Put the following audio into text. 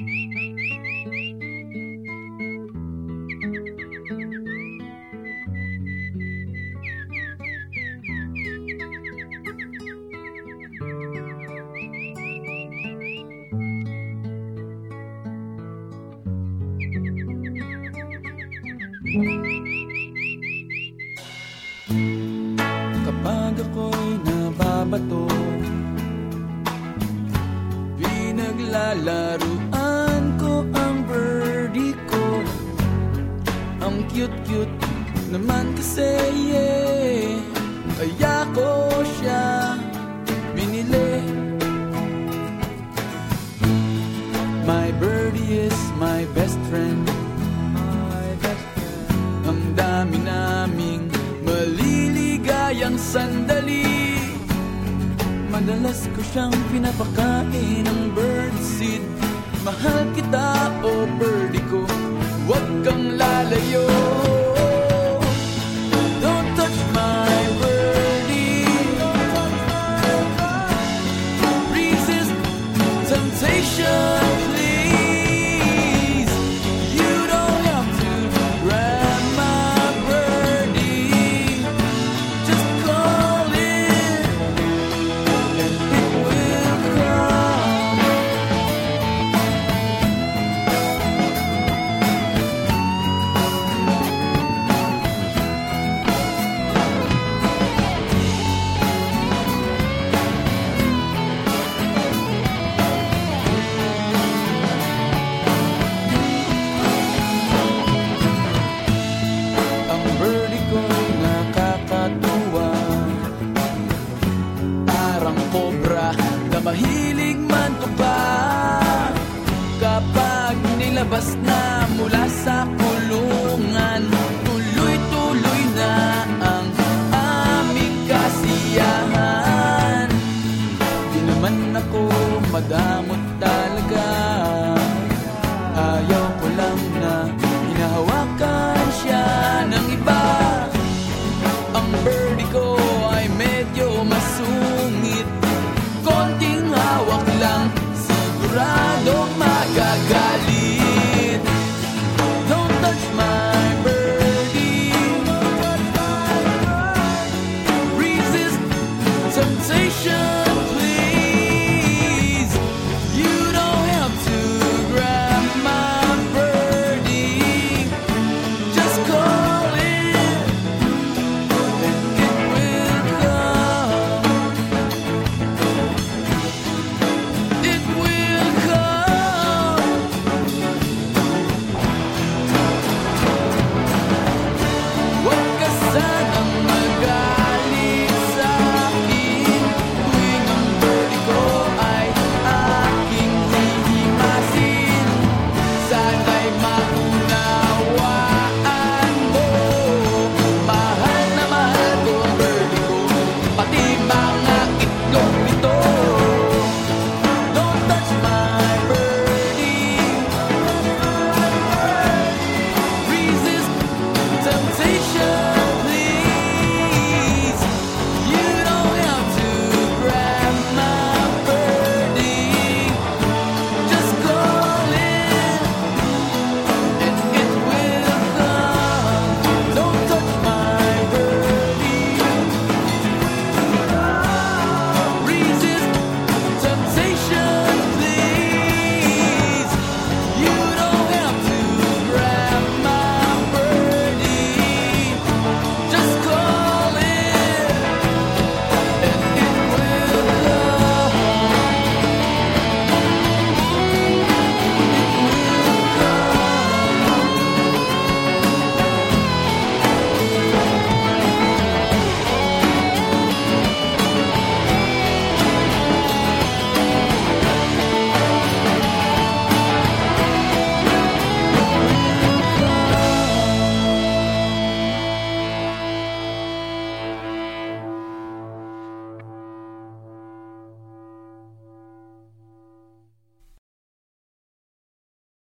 Kapag ako'y nababato Pinaglalaruan cute-cute naman kasi yeah. Kaya ko siya binili. My birdie is my best friend. My best friend Ang dami naming maliligayang sandali. Madalas ko siyang pinapakain ng birdseed. Mahal kita o birdie ko. Huwag kang lalayo show. Kobra na mahilig mantuka Kapag nilabas na mula sa kulungan Tuloy-tuloy na ang aming kasiyahan. Di naman ako madamot talaga. Ayaw ko lang na hinahawakan siya ng iba. Ang birdie ko ay medyo masungit siguradong magagalit. Don't touch my